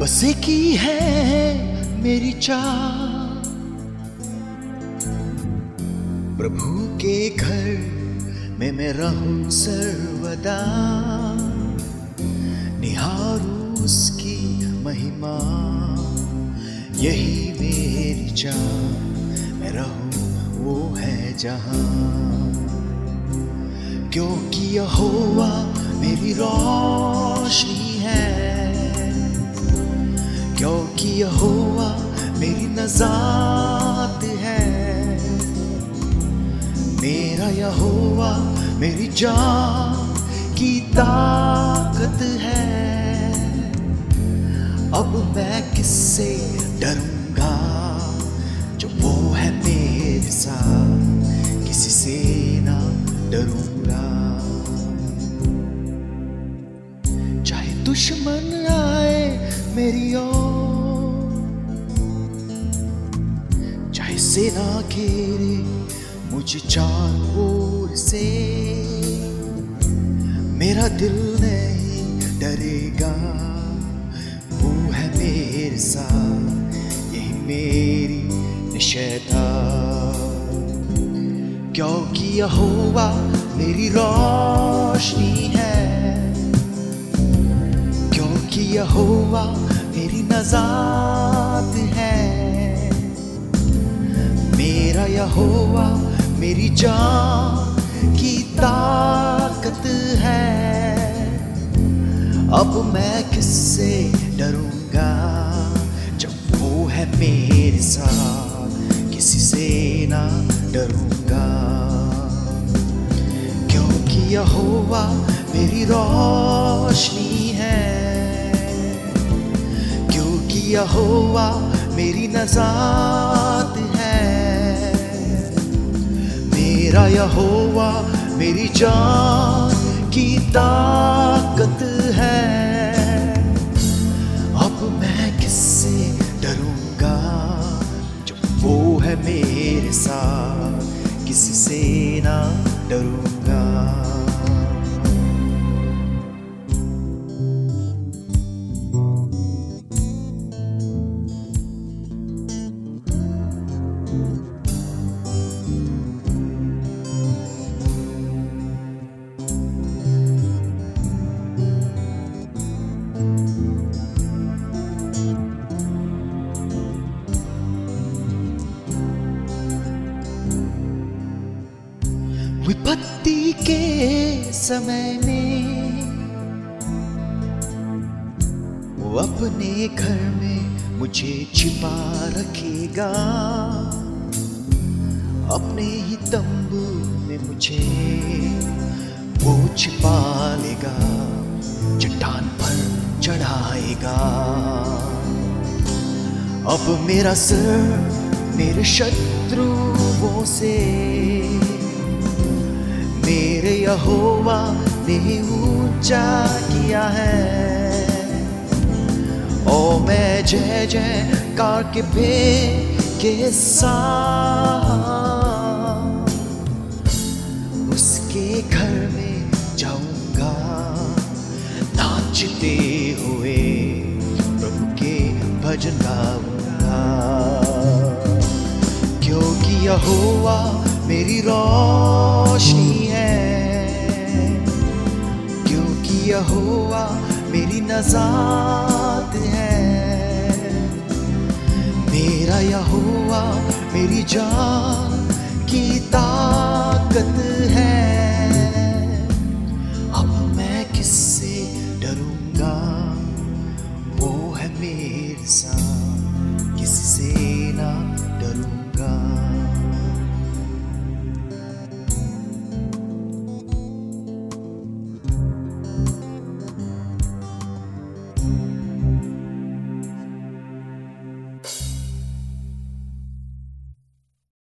तुझसे की है मेरी चाह प्रभु के घर में मैं रहूँ सर्वदा। निहारू उसकी महिमा। यही मेरी चाह मैं रहूँ, वो है जहाँ। क्योंकि यहोवा मेरी रोशनी है। क्योंकि यहोवा मेरी नजात है। मेरा यहोवा मेरी जान की ताकत है। अब मैं किससे डरूँगा जो वो है मेरे साथ? किसी से ना डरूँगा। चाहे दुश्मन आए मेरी ओर चाहे सेना घेरे मुझे चार ओर से। मेरा दिल नहीं डरेगा, वो है मेरे साथ यही मेरी निश्चयता क्योंकि यह हुआ मेरी रोशनी है। क्योंकि यहोवा मेरी नजात यहोवा मेरी जान की ताकत है। अब मैं किससे डरूँगा, जब वो है मेरे साथ, किसी से ना डरूँगा। क्योंकि यहोवा मेरी रोशनी है। क्योंकि यहोवा मेरी नजात मेरा यहोवा, मेरी जान की ताकत है। अब मैं किससे डरूँगा? जब वो है मेरे साथ, किससे ना डरूँगा? विपत्ति के समय में वो अपने घर में मुझे छिपा रखेगा। अपने ही तंबू में मुझे वो छिपा लेगा, चट्टान पर चढ़ाएगा। अब मेरा सर मेरे शत्रुओं से यहोवा ने ऊँचा किया है। ओ, मैं जय जय कार के पे के साथ उसके घर में जाऊँगा। नाचते हुए प्रभु के भजन गाऊँगा। क्योंकि यहोवा मेरी रोशनी है। यहोवा मेरी नजात है। मेरा यहोवा मेरी जान